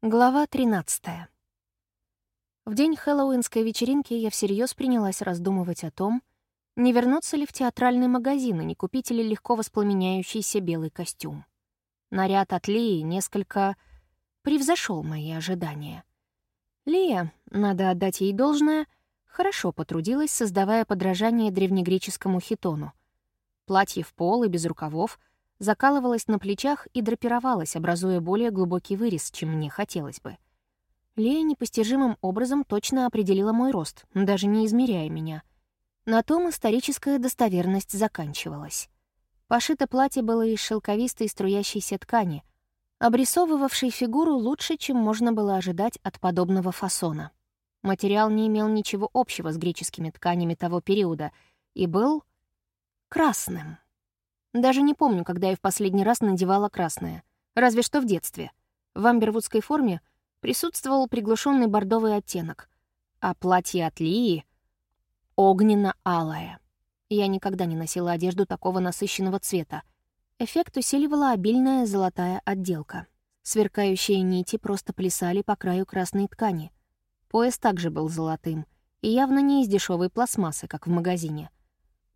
Глава 13. В день хэллоуинской вечеринки я всерьез принялась раздумывать о том, не вернуться ли в театральный магазин и не купить ли легко воспламеняющийся белый костюм. Наряд от Лии несколько превзошел мои ожидания. Лия, надо отдать ей должное, хорошо потрудилась, создавая подражание древнегреческому хитону. Платье в пол и без рукавов — закалывалась на плечах и драпировалась, образуя более глубокий вырез, чем мне хотелось бы. Лея непостижимым образом точно определила мой рост, даже не измеряя меня. На том историческая достоверность заканчивалась. Пошито платье было из шелковистой струящейся ткани, обрисовывавшей фигуру лучше, чем можно было ожидать от подобного фасона. Материал не имел ничего общего с греческими тканями того периода и был красным. Даже не помню, когда я в последний раз надевала красное. Разве что в детстве. В амбервудской форме присутствовал приглушенный бордовый оттенок, а платье от Лии — огненно-алое. Я никогда не носила одежду такого насыщенного цвета. Эффект усиливала обильная золотая отделка. Сверкающие нити просто плясали по краю красной ткани. Пояс также был золотым и явно не из дешевой пластмассы, как в магазине —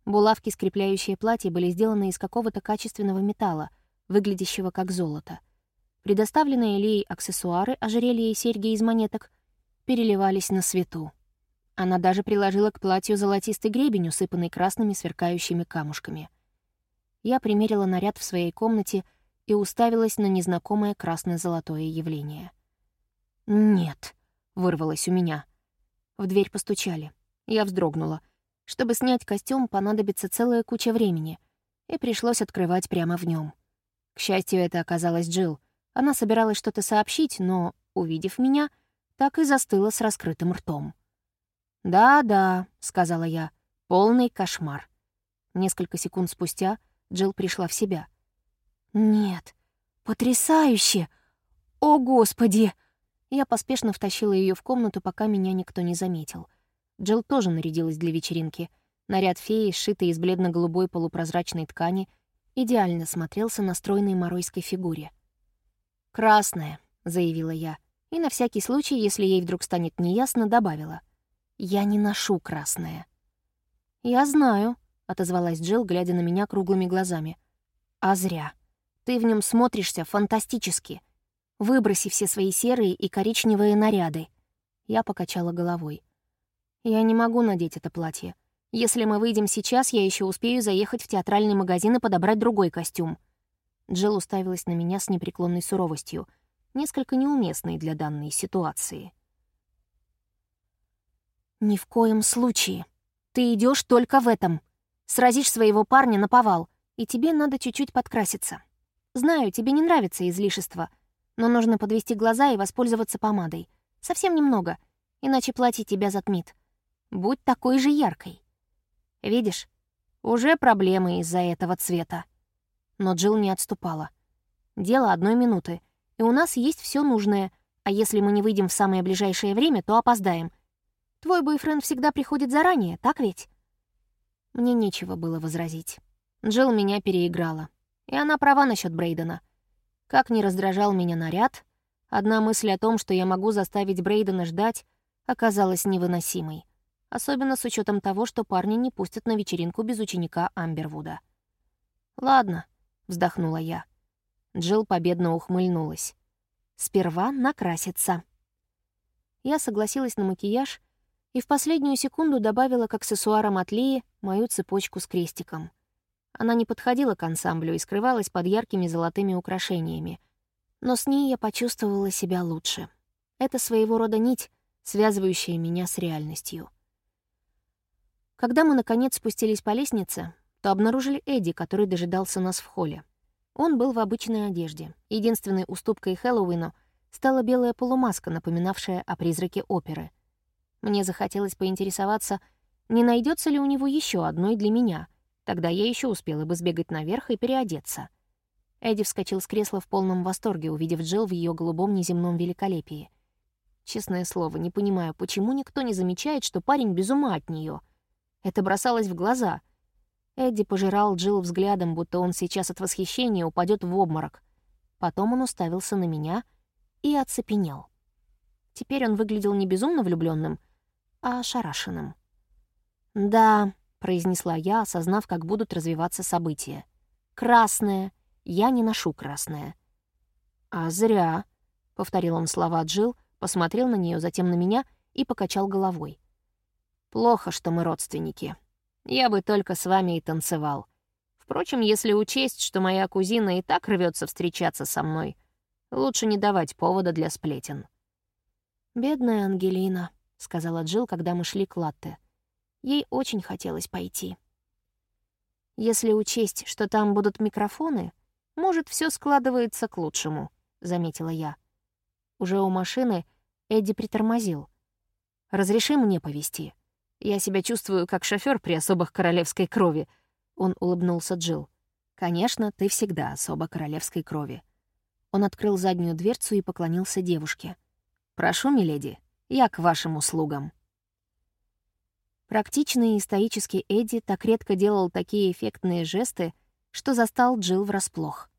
Булавки, скрепляющие платье, были сделаны из какого-то качественного металла, выглядящего как золото. Предоставленные Лией аксессуары, ожерелья и серьги из монеток, переливались на свету. Она даже приложила к платью золотистый гребень, усыпанный красными сверкающими камушками. Я примерила наряд в своей комнате и уставилась на незнакомое красно-золотое явление. «Нет», — вырвалось у меня. В дверь постучали. Я вздрогнула — чтобы снять костюм, понадобится целая куча времени, и пришлось открывать прямо в нем. К счастью, это оказалась Джилл. Она собиралась что-то сообщить, но, увидев меня, так и застыла с раскрытым ртом. «Да-да», — сказала я, — «полный кошмар». Несколько секунд спустя Джилл пришла в себя. «Нет, потрясающе! О, Господи!» Я поспешно втащила ее в комнату, пока меня никто не заметил. Джилл тоже нарядилась для вечеринки. Наряд феи, сшитый из бледно-голубой полупрозрачной ткани, идеально смотрелся на стройной моройской фигуре. «Красная», — заявила я, и на всякий случай, если ей вдруг станет неясно, добавила. «Я не ношу красное». «Я знаю», — отозвалась Джилл, глядя на меня круглыми глазами. «А зря. Ты в нем смотришься фантастически. Выброси все свои серые и коричневые наряды». Я покачала головой. Я не могу надеть это платье. Если мы выйдем сейчас, я еще успею заехать в театральный магазин и подобрать другой костюм. Джилл уставилась на меня с непреклонной суровостью, несколько неуместной для данной ситуации. «Ни в коем случае. Ты идешь только в этом. Сразишь своего парня на повал, и тебе надо чуть-чуть подкраситься. Знаю, тебе не нравится излишество, но нужно подвести глаза и воспользоваться помадой. Совсем немного, иначе платье тебя затмит. Будь такой же яркой. Видишь, уже проблемы из-за этого цвета. Но Джилл не отступала. Дело одной минуты, и у нас есть все нужное, а если мы не выйдем в самое ближайшее время, то опоздаем. Твой бойфренд всегда приходит заранее, так ведь? Мне нечего было возразить. Джилл меня переиграла. И она права насчет Брейдена. Как ни раздражал меня наряд, одна мысль о том, что я могу заставить Брейдена ждать, оказалась невыносимой особенно с учетом того, что парни не пустят на вечеринку без ученика Амбервуда. «Ладно», — вздохнула я. Джилл победно ухмыльнулась. «Сперва накраситься». Я согласилась на макияж и в последнюю секунду добавила к аксессуарам от Лии мою цепочку с крестиком. Она не подходила к ансамблю и скрывалась под яркими золотыми украшениями. Но с ней я почувствовала себя лучше. Это своего рода нить, связывающая меня с реальностью. Когда мы, наконец, спустились по лестнице, то обнаружили Эдди, который дожидался нас в холле. Он был в обычной одежде. Единственной уступкой Хэллоуину стала белая полумаска, напоминавшая о призраке оперы. Мне захотелось поинтересоваться, не найдется ли у него еще одной для меня. Тогда я еще успела бы сбегать наверх и переодеться. Эдди вскочил с кресла в полном восторге, увидев Джилл в ее голубом неземном великолепии. Честное слово, не понимаю, почему никто не замечает, что парень без ума от нее — это бросалось в глаза. Эдди пожирал Джилл взглядом, будто он сейчас от восхищения упадет в обморок. Потом он уставился на меня, и оцепенел. Теперь он выглядел не безумно влюбленным, а ошарашенным. «Да», — произнесла я, осознав, как будут развиваться события. «Красное. Я не ношу красное». «А зря», — повторил он слова Джил, посмотрел на нее, затем на меня и покачал головой. «Плохо, что мы родственники. Я бы только с вами и танцевал. Впрочем, если учесть, что моя кузина и так рвется встречаться со мной, лучше не давать повода для сплетен». «Бедная Ангелина», — сказала Джил, когда мы шли к Латте. Ей очень хотелось пойти. «Если учесть, что там будут микрофоны, может, все складывается к лучшему», — заметила я. Уже у машины Эдди притормозил. «Разреши мне повезти. Я себя чувствую как шофер при особых королевской крови», — он улыбнулся Джил. «Конечно, ты всегда особо королевской крови». Он открыл заднюю дверцу и поклонился девушке. «Прошу, миледи, я к вашим услугам». Практичный и стоический Эдди так редко делал такие эффектные жесты, что застал Джилл врасплох.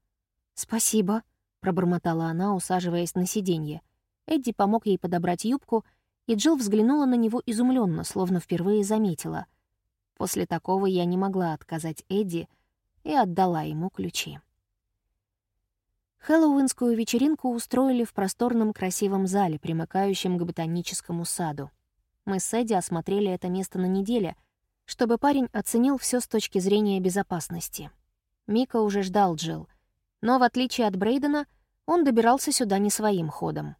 «Спасибо», — пробормотала она, усаживаясь на сиденье. Эдди помог ей подобрать юбку, и Джилл взглянула на него изумленно, словно впервые заметила. После такого я не могла отказать Эдди и отдала ему ключи. Хэллоуинскую вечеринку устроили в просторном красивом зале, примыкающем к ботаническому саду. Мы с Эдди осмотрели это место на неделе, чтобы парень оценил все с точки зрения безопасности. Мика уже ждал Джилл, но, в отличие от Брейдена, он добирался сюда не своим ходом.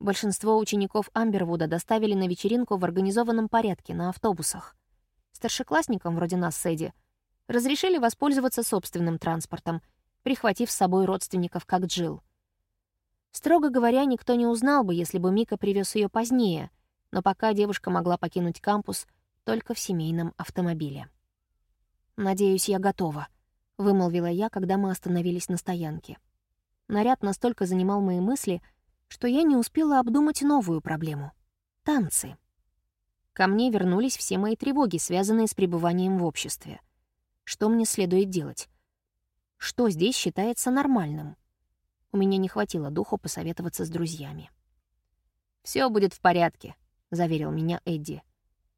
Большинство учеников Амбервуда доставили на вечеринку в организованном порядке на автобусах. Старшеклассникам, вроде нас с Эдди, разрешили воспользоваться собственным транспортом — прихватив с собой родственников, как Джил. Строго говоря, никто не узнал бы, если бы Мика привез ее позднее, но пока девушка могла покинуть кампус только в семейном автомобиле. «Надеюсь, я готова», — вымолвила я, когда мы остановились на стоянке. Наряд настолько занимал мои мысли, что я не успела обдумать новую проблему — танцы. Ко мне вернулись все мои тревоги, связанные с пребыванием в обществе. Что мне следует делать? что здесь считается нормальным. У меня не хватило духу посоветоваться с друзьями. Все будет в порядке», — заверил меня Эдди.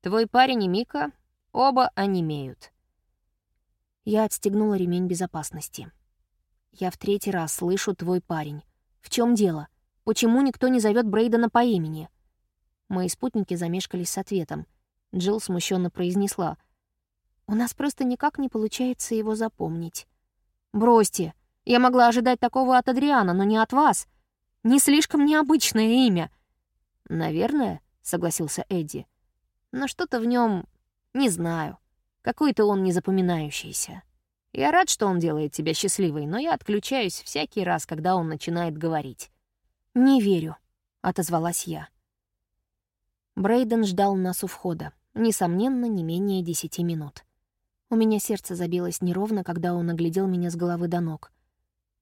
«Твой парень и Мика оба онемеют». Я отстегнула ремень безопасности. «Я в третий раз слышу твой парень. В чем дело? Почему никто не зовет Брейдена по имени?» Мои спутники замешкались с ответом. Джилл смущенно произнесла. «У нас просто никак не получается его запомнить». «Бросьте. Я могла ожидать такого от Адриана, но не от вас. Не слишком необычное имя». «Наверное», — согласился Эдди. «Но что-то в нем не знаю. Какой-то он незапоминающийся. Я рад, что он делает тебя счастливой, но я отключаюсь всякий раз, когда он начинает говорить». «Не верю», — отозвалась я. Брейден ждал нас у входа. Несомненно, не менее десяти минут. У меня сердце забилось неровно, когда он оглядел меня с головы до ног.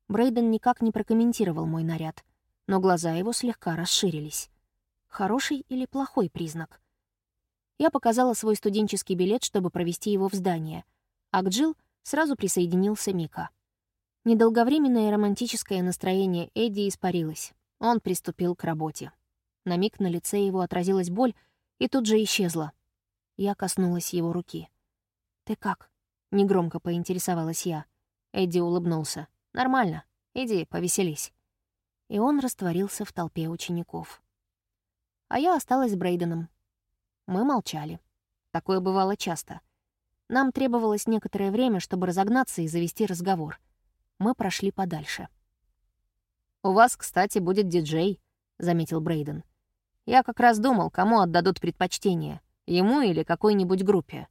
Брейден никак не прокомментировал мой наряд, но глаза его слегка расширились. Хороший или плохой признак? Я показала свой студенческий билет, чтобы провести его в здание, а к Джилл сразу присоединился Мика. Недолговременное романтическое настроение Эдди испарилось. Он приступил к работе. На миг на лице его отразилась боль и тут же исчезла. Я коснулась его руки. «Ты как?» — негромко поинтересовалась я. Эдди улыбнулся. «Нормально. Иди, повеселись». И он растворился в толпе учеников. А я осталась с Брейденом. Мы молчали. Такое бывало часто. Нам требовалось некоторое время, чтобы разогнаться и завести разговор. Мы прошли подальше. «У вас, кстати, будет диджей», — заметил Брейден. «Я как раз думал, кому отдадут предпочтение, ему или какой-нибудь группе».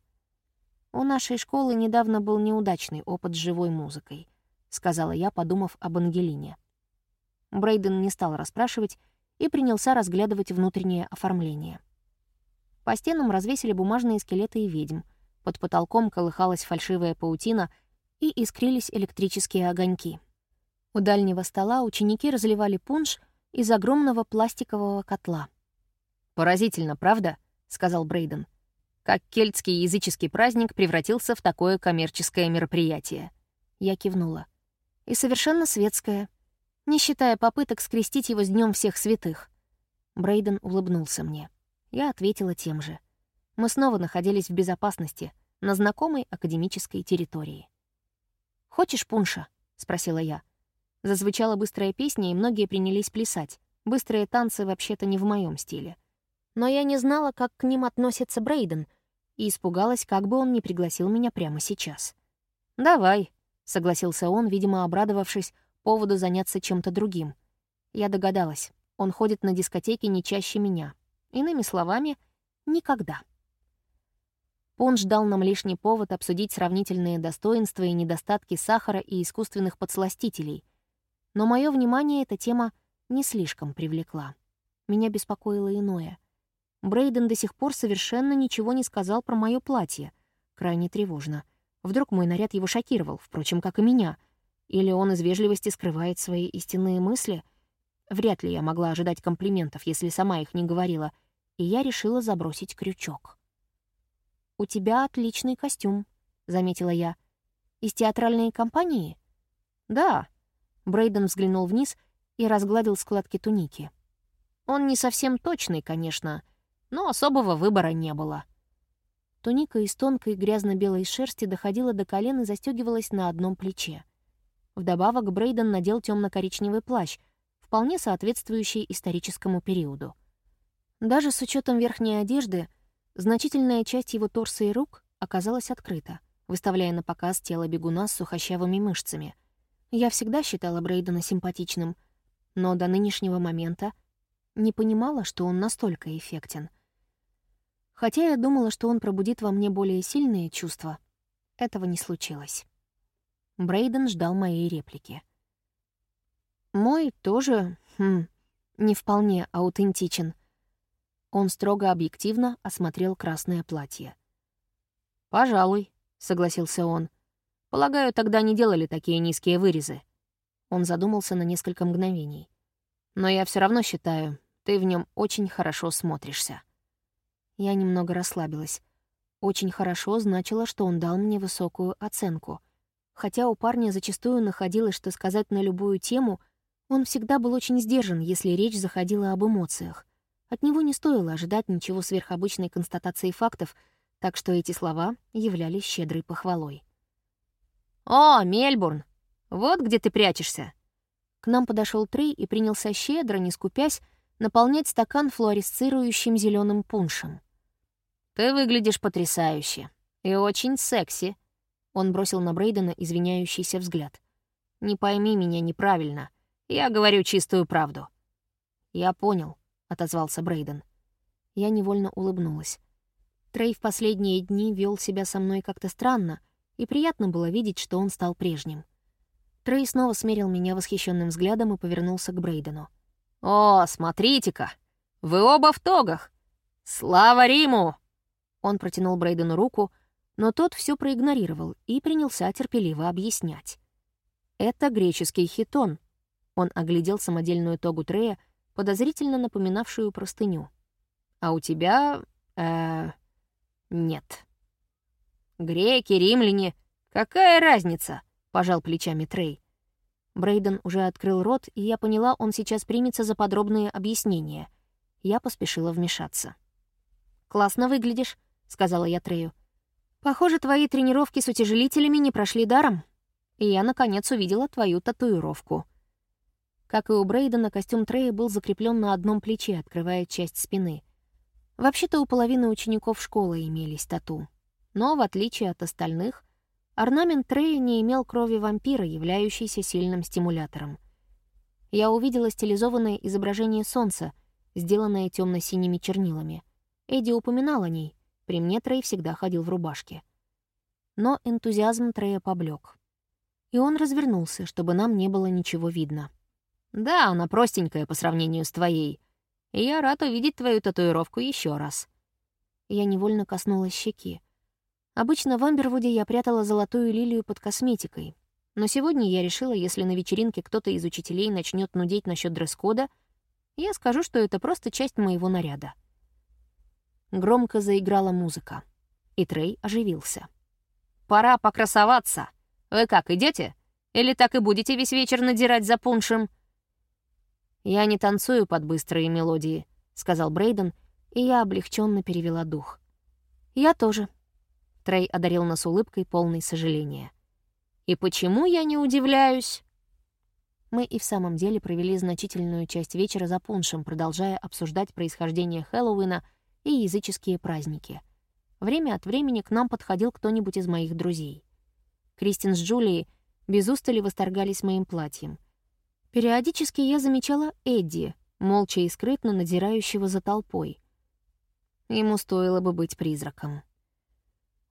«У нашей школы недавно был неудачный опыт с живой музыкой», — сказала я, подумав об Ангелине. Брейден не стал расспрашивать и принялся разглядывать внутреннее оформление. По стенам развесили бумажные скелеты и ведьм, под потолком колыхалась фальшивая паутина и искрились электрические огоньки. У дальнего стола ученики разливали пунш из огромного пластикового котла. «Поразительно, правда?» — сказал Брейден как кельтский языческий праздник превратился в такое коммерческое мероприятие. Я кивнула. И совершенно светское. не считая попыток скрестить его с Днем всех святых. Брейден улыбнулся мне. Я ответила тем же. Мы снова находились в безопасности, на знакомой академической территории. «Хочешь пунша?» — спросила я. Зазвучала быстрая песня, и многие принялись плясать. Быстрые танцы вообще-то не в моем стиле. Но я не знала, как к ним относится Брейден, и испугалась, как бы он не пригласил меня прямо сейчас. «Давай», — согласился он, видимо, обрадовавшись поводу заняться чем-то другим. Я догадалась, он ходит на дискотеки не чаще меня. Иными словами, никогда. Пунш дал нам лишний повод обсудить сравнительные достоинства и недостатки сахара и искусственных подсластителей. Но мое внимание эта тема не слишком привлекла. Меня беспокоило иное. Брейден до сих пор совершенно ничего не сказал про мое платье. Крайне тревожно. Вдруг мой наряд его шокировал, впрочем, как и меня. Или он из вежливости скрывает свои истинные мысли? Вряд ли я могла ожидать комплиментов, если сама их не говорила, и я решила забросить крючок. «У тебя отличный костюм», — заметила я. «Из театральной компании?» «Да». Брейден взглянул вниз — и разгладил складки туники. Он не совсем точный, конечно, но особого выбора не было. Туника из тонкой грязно-белой шерсти доходила до колен и застегивалась на одном плече. Вдобавок Брейден надел темно-коричневый плащ, вполне соответствующий историческому периоду. Даже с учетом верхней одежды, значительная часть его торса и рук оказалась открыта, выставляя на показ тело бегуна с сухощавыми мышцами. Я всегда считала Брейдена симпатичным — но до нынешнего момента не понимала, что он настолько эффектен. Хотя я думала, что он пробудит во мне более сильные чувства, этого не случилось. Брейден ждал моей реплики. Мой тоже, хм, не вполне аутентичен. Он строго объективно осмотрел красное платье. «Пожалуй», — согласился он. «Полагаю, тогда не делали такие низкие вырезы». Он задумался на несколько мгновений. «Но я все равно считаю, ты в нем очень хорошо смотришься». Я немного расслабилась. Очень хорошо значило, что он дал мне высокую оценку. Хотя у парня зачастую находилось, что сказать на любую тему, он всегда был очень сдержан, если речь заходила об эмоциях. От него не стоило ожидать ничего сверхобычной констатации фактов, так что эти слова являлись щедрой похвалой. «О, Мельбурн! Вот где ты прячешься!» К нам подошел Трей и принялся щедро, не скупясь, наполнять стакан флуоресцирующим зеленым пуншем. «Ты выглядишь потрясающе. И очень секси», — он бросил на Брейдена извиняющийся взгляд. «Не пойми меня неправильно. Я говорю чистую правду». «Я понял», — отозвался Брейден. Я невольно улыбнулась. Трей в последние дни вел себя со мной как-то странно, и приятно было видеть, что он стал прежним. Трей снова смерил меня восхищенным взглядом и повернулся к Брейдену. «О, смотрите-ка! Вы оба в тогах! Слава Риму!» Он протянул Брейдену руку, но тот все проигнорировал и принялся терпеливо объяснять. «Это греческий хитон». Он оглядел самодельную тогу Трея, подозрительно напоминавшую простыню. «А у тебя... э нет». «Греки, римляне, какая разница?» — пожал плечами Трей. Брейден уже открыл рот, и я поняла, он сейчас примется за подробные объяснения. Я поспешила вмешаться. «Классно выглядишь», — сказала я Трею. «Похоже, твои тренировки с утяжелителями не прошли даром. И я, наконец, увидела твою татуировку». Как и у Брейдена, костюм Трея был закреплен на одном плече, открывая часть спины. Вообще-то у половины учеников школы имелись тату. Но, в отличие от остальных, Орнамент Трея не имел крови вампира, являющейся сильным стимулятором. Я увидела стилизованное изображение солнца, сделанное темно-синими чернилами. Эдди упоминал о ней. При мне Трей всегда ходил в рубашке. Но энтузиазм Трея поблек. И он развернулся, чтобы нам не было ничего видно. «Да, она простенькая по сравнению с твоей. И я рад увидеть твою татуировку еще раз». Я невольно коснулась щеки. Обычно в Амбервуде я прятала золотую лилию под косметикой. Но сегодня я решила, если на вечеринке кто-то из учителей начнет нудеть насчет дресс-кода, я скажу, что это просто часть моего наряда. Громко заиграла музыка, и Трей оживился. «Пора покрасоваться. Вы как, идете? Или так и будете весь вечер надирать за пуншем?» «Я не танцую под быстрые мелодии», — сказал Брейден, и я облегченно перевела дух. «Я тоже», — Трей одарил нас улыбкой, полной сожаления. «И почему я не удивляюсь?» Мы и в самом деле провели значительную часть вечера за пуншем, продолжая обсуждать происхождение Хэллоуина и языческие праздники. Время от времени к нам подходил кто-нибудь из моих друзей. Кристин с Джулией без устали восторгались моим платьем. Периодически я замечала Эдди, молча и скрытно надзирающего за толпой. Ему стоило бы быть призраком.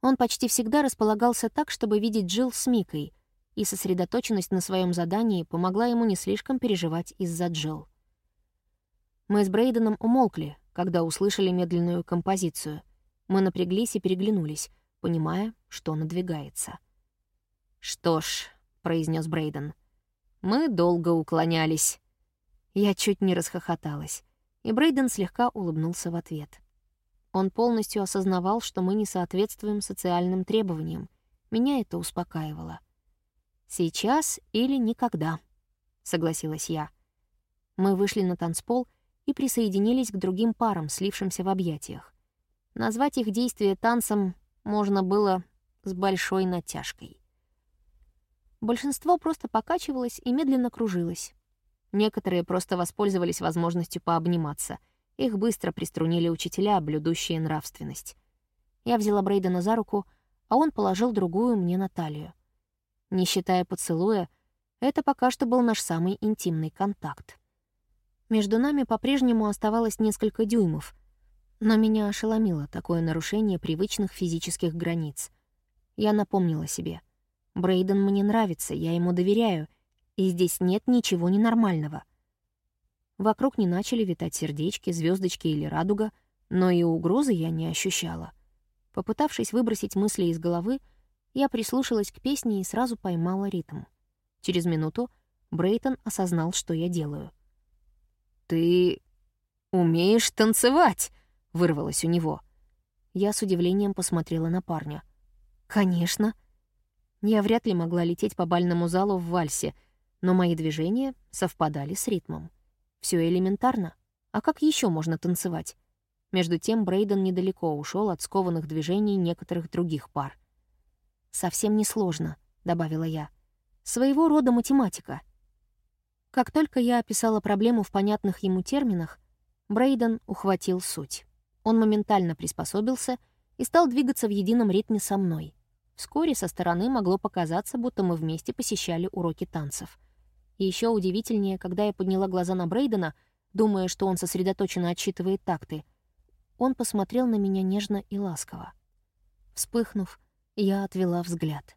Он почти всегда располагался так, чтобы видеть Джилл с Микой, и сосредоточенность на своем задании помогла ему не слишком переживать из-за Джилл. Мы с Брейденом умолкли, когда услышали медленную композицию. Мы напряглись и переглянулись, понимая, что надвигается. «Что ж», — произнес Брейден, — «мы долго уклонялись». Я чуть не расхохоталась, и Брейден слегка улыбнулся в ответ. Он полностью осознавал, что мы не соответствуем социальным требованиям. Меня это успокаивало. «Сейчас или никогда», — согласилась я. Мы вышли на танцпол и присоединились к другим парам, слившимся в объятиях. Назвать их действия танцем можно было с большой натяжкой. Большинство просто покачивалось и медленно кружилось. Некоторые просто воспользовались возможностью пообниматься. Их быстро приструнили учителя, блюдущие нравственность. Я взяла Брейдена за руку, а он положил другую мне на талию. Не считая поцелуя, это пока что был наш самый интимный контакт. Между нами по-прежнему оставалось несколько дюймов, но меня ошеломило такое нарушение привычных физических границ. Я напомнила себе. Брейден мне нравится, я ему доверяю, и здесь нет ничего ненормального. Вокруг не начали витать сердечки, звездочки или радуга, но и угрозы я не ощущала. Попытавшись выбросить мысли из головы, я прислушалась к песне и сразу поймала ритм. Через минуту Брейтон осознал, что я делаю. «Ты умеешь танцевать!» — вырвалось у него. Я с удивлением посмотрела на парня. «Конечно!» Я вряд ли могла лететь по бальному залу в вальсе, но мои движения совпадали с ритмом. Все элементарно. А как еще можно танцевать? Между тем Брейден недалеко ушел от скованных движений некоторых других пар. «Совсем несложно», — добавила я. «Своего рода математика». Как только я описала проблему в понятных ему терминах, Брейден ухватил суть. Он моментально приспособился и стал двигаться в едином ритме со мной. Вскоре со стороны могло показаться, будто мы вместе посещали уроки танцев. И еще удивительнее, когда я подняла глаза на Брейдена, думая, что он сосредоточенно отсчитывает такты, он посмотрел на меня нежно и ласково. Вспыхнув, я отвела взгляд.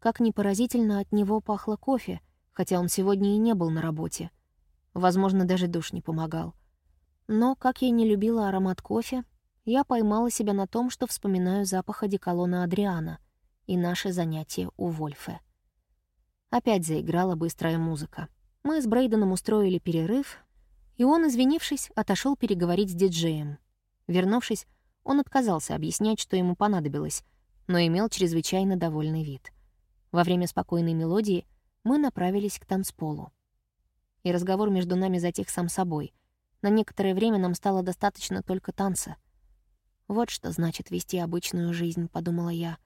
Как ни поразительно от него пахло кофе, хотя он сегодня и не был на работе. Возможно, даже душ не помогал. Но, как я не любила аромат кофе, я поймала себя на том, что вспоминаю запах одеколона Адриана и наше занятие у Вольфе. Опять заиграла быстрая музыка. Мы с Брейденом устроили перерыв, и он, извинившись, отошел переговорить с диджеем. Вернувшись, он отказался объяснять, что ему понадобилось, но имел чрезвычайно довольный вид. Во время спокойной мелодии мы направились к танцполу. И разговор между нами затих сам собой. На некоторое время нам стало достаточно только танца. «Вот что значит вести обычную жизнь», — подумала я.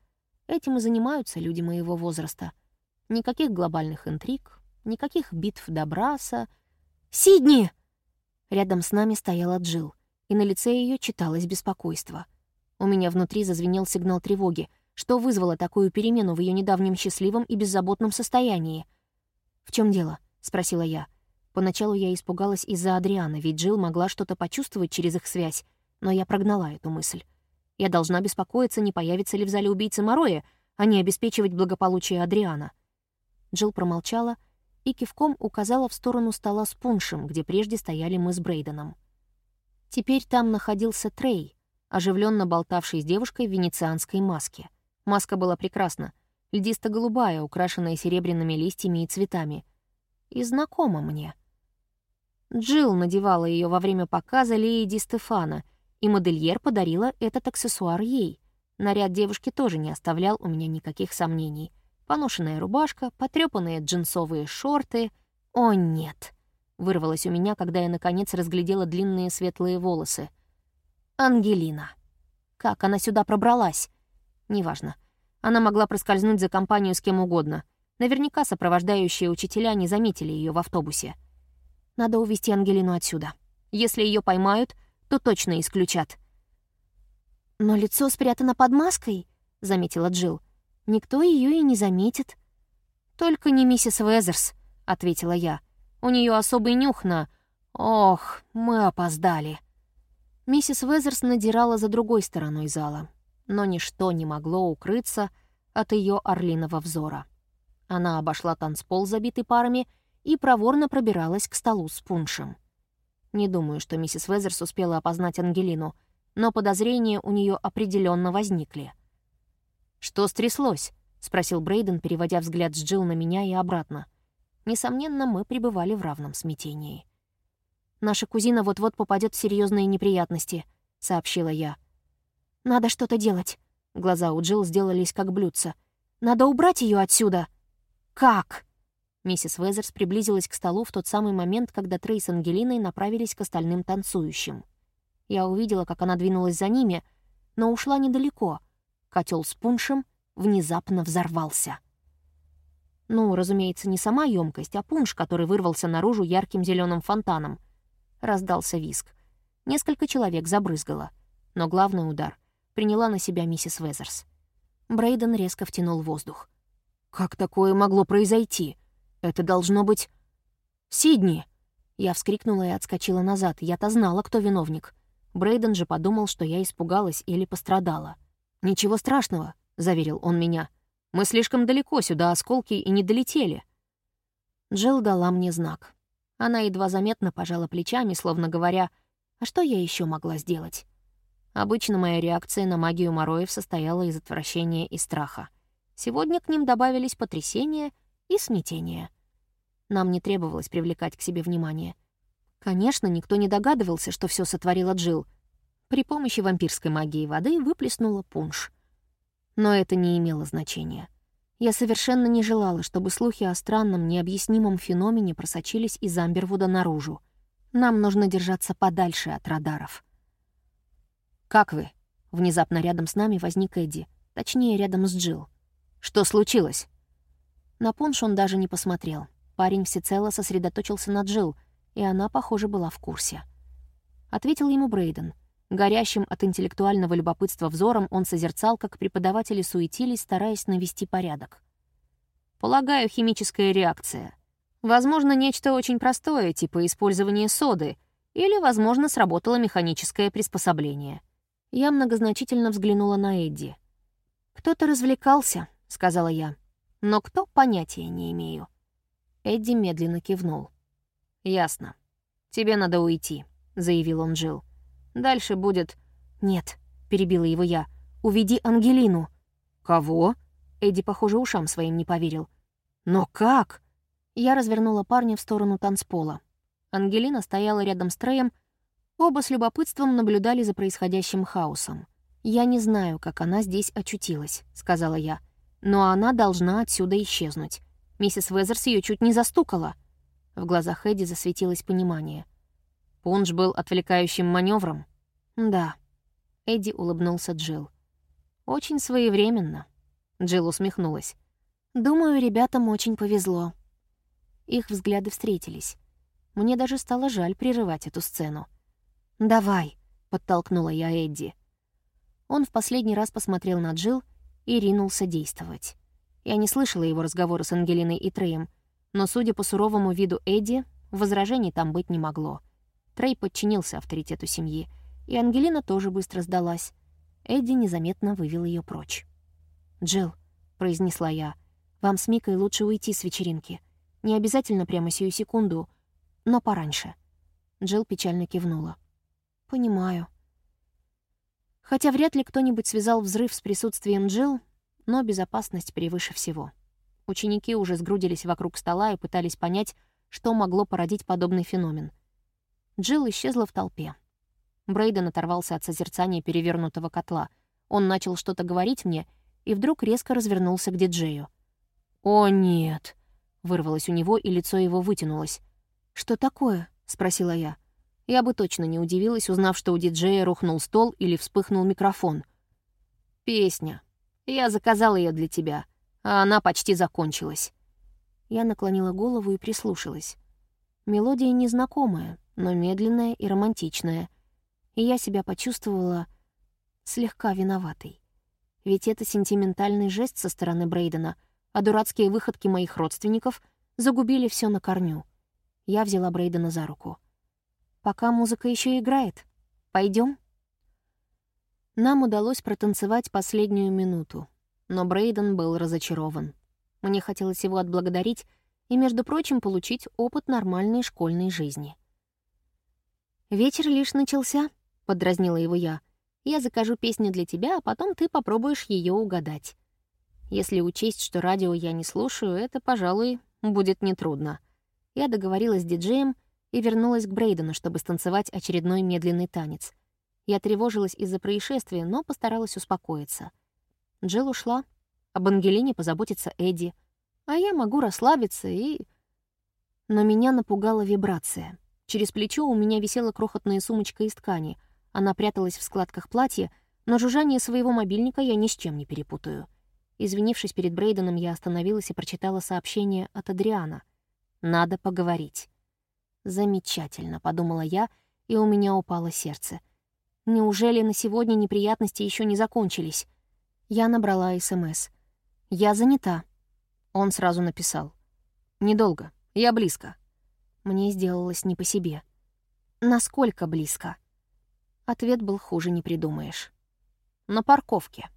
«Этим и занимаются люди моего возраста. Никаких глобальных интриг, никаких битв добраса. «Сидни!» Рядом с нами стояла Джил, и на лице ее читалось беспокойство — у меня внутри зазвенел сигнал тревоги, что вызвало такую перемену в ее недавнем счастливом и беззаботном состоянии. «В чем дело?» — спросила я. Поначалу я испугалась из-за Адриана, ведь Джилл могла что-то почувствовать через их связь, но я прогнала эту мысль. Я должна беспокоиться, не появится ли в зале убийцы Мороя, а не обеспечивать благополучие Адриана. Джилл промолчала и кивком указала в сторону стола с пуншем, где прежде стояли мы с Брейденом. Теперь там находился Трей, оживленно болтавший с девушкой в венецианской маске. Маска была прекрасна, льдисто-голубая, украшенная серебряными листьями и цветами. И знакома мне. Джилл надевала ее во время показа Леи Ди Стефана, и модельер подарила этот аксессуар ей. Наряд девушки тоже не оставлял у меня никаких сомнений. Поношенная рубашка, потрёпанные джинсовые шорты. О, нет! вырвалось у меня, когда я, наконец, разглядела длинные светлые волосы. «Ангелина. Как она сюда пробралась?» «Неважно. Она могла проскользнуть за компанию с кем угодно. Наверняка сопровождающие учителя не заметили ее в автобусе. Надо увести Ангелину отсюда. Если ее поймают, то точно исключат». «Но лицо спрятано под маской», — заметила Джилл. «Никто ее и не заметит». «Только не миссис Везерс», — ответила я. «У нее особый нюх на... Ох, мы опоздали». Миссис Везерс надирала за другой стороной зала, но ничто не могло укрыться от ее орлиного взора. Она обошла танцпол, забитый парами, и проворно пробиралась к столу с пуншем. Не думаю, что миссис Везерс успела опознать Ангелину, но подозрения у нее определенно возникли. «Что стряслось?» — спросил Брейден, переводя взгляд с Джилл на меня и обратно. Несомненно, мы пребывали в равном смятении. «Наша кузина вот-вот попадет в серьезные неприятности», — сообщила я. «Надо что-то делать». Глаза у Джилл сделались как блюдца. «Надо убрать ее отсюда!» «Как?» Миссис Везерс приблизилась к столу в тот самый момент, когда Трей с Ангелиной направились к остальным танцующим. Я увидела, как она двинулась за ними, но ушла недалеко. Котел с пуншем внезапно взорвался. Ну, разумеется, не сама емкость, а пунш, который вырвался наружу ярким зеленым фонтаном. Раздался виск. Несколько человек забрызгало. Но главный удар приняла на себя миссис Везерс. Брейден резко втянул воздух. «Как такое могло произойти? Это должно быть...» «Сидни!» Я вскрикнула и отскочила назад. Я-то знала, кто виновник. Брейден же подумал, что я испугалась или пострадала. «Ничего страшного заверил он меня. «Мы слишком далеко сюда, осколки, и не долетели». Джилл дала мне знак. Она едва заметно пожала плечами, словно говоря, «А что я еще могла сделать?» Обычно моя реакция на магию Мороев состояла из отвращения и страха. Сегодня к ним добавились потрясение и смятение. Нам не требовалось привлекать к себе внимание. Конечно, никто не догадывался, что все сотворила Джилл. При помощи вампирской магии воды выплеснула пунш — но это не имело значения. Я совершенно не желала, чтобы слухи о странном, необъяснимом феномене просочились из Амбервуда наружу. Нам нужно держаться подальше от радаров. «Как вы?» Внезапно рядом с нами возник Эдди, точнее, рядом с Джилл. «Что случилось?» На пунш он даже не посмотрел. Парень всецело сосредоточился на Джилл, и она, похоже, была в курсе. Ответил ему Брейден. Горящим от интеллектуального любопытства взором он созерцал, как преподаватели суетились, стараясь навести порядок. «Полагаю, химическая реакция. Возможно, нечто очень простое, типа использования соды, или, возможно, сработало механическое приспособление». Я многозначительно взглянула на Эдди. «Кто-то развлекался», — сказала я. «Но кто, понятия не имею». Эдди медленно кивнул. «Ясно. Тебе надо уйти», — заявил он Джилл. Дальше будет... «Нет», — перебила его я. «Уведи Ангелину». «Кого?» Эдди, похоже, ушам своим не поверил. «Но как?» Я развернула парня в сторону танцпола. Ангелина стояла рядом с Треем. Оба с любопытством наблюдали за происходящим хаосом. «Я не знаю, как она здесь очутилась», — сказала я. «Но она должна отсюда исчезнуть. Миссис Везерс ее чуть не застукала». В глазах Эдди засветилось понимание. Пунш был отвлекающим маневром. Да. Эдди улыбнулся Джилл. Очень своевременно. Джилл усмехнулась. Думаю, ребятам очень повезло. Их взгляды встретились. Мне даже стало жаль прерывать эту сцену. «Давай», — подтолкнула я Эдди. Он в последний раз посмотрел на Джилл и ринулся действовать. Я не слышала его разговора с Ангелиной и Треем, но, судя по суровому виду Эдди, возражений там быть не могло. Трей подчинился авторитету семьи, и Ангелина тоже быстро сдалась. Эдди незаметно вывел ее прочь. «Джилл», — произнесла я, — «вам с Микой лучше уйти с вечеринки. Не обязательно прямо сию секунду, но пораньше». Джилл печально кивнула. «Понимаю». Хотя вряд ли кто-нибудь связал взрыв с присутствием Джилл, но безопасность превыше всего. Ученики уже сгрудились вокруг стола и пытались понять, что могло породить подобный феномен. Джилл исчезла в толпе. Брейден оторвался от созерцания перевернутого котла. Он начал что-то говорить мне и вдруг резко развернулся к диджею. «О, нет!» — вырвалось у него, и лицо его вытянулось. «Что такое?» — спросила я. Я бы точно не удивилась, узнав, что у диджея рухнул стол или вспыхнул микрофон. «Песня. Я заказал ее для тебя, а она почти закончилась». Я наклонила голову и прислушалась. Мелодия незнакомая, но медленная и романтичная. И я себя почувствовала слегка виноватой. Ведь это сентиментальный жест со стороны Брейдена, а дурацкие выходки моих родственников загубили все на корню. Я взяла Брейдена за руку. «Пока музыка еще играет. Пойдем? Нам удалось протанцевать последнюю минуту, но Брейден был разочарован. Мне хотелось его отблагодарить и, между прочим, получить опыт нормальной школьной жизни. «Вечер лишь начался», — подразнила его я. «Я закажу песню для тебя, а потом ты попробуешь ее угадать. Если учесть, что радио я не слушаю, это, пожалуй, будет нетрудно». Я договорилась с диджеем и вернулась к Брейдену, чтобы станцевать очередной медленный танец. Я тревожилась из-за происшествия, но постаралась успокоиться. Джилл ушла. Об Ангелине позаботится Эдди. А я могу расслабиться и... Но меня напугала вибрация. Через плечо у меня висела крохотная сумочка из ткани. Она пряталась в складках платья, но жужжание своего мобильника я ни с чем не перепутаю. Извинившись перед Брейденом, я остановилась и прочитала сообщение от Адриана. Надо поговорить. Замечательно, подумала я, и у меня упало сердце. Неужели на сегодня неприятности еще не закончились? Я набрала СМС. Я занята. Он сразу написал. Недолго, я близко. Мне сделалось не по себе. Насколько близко? Ответ был хуже не придумаешь. На парковке.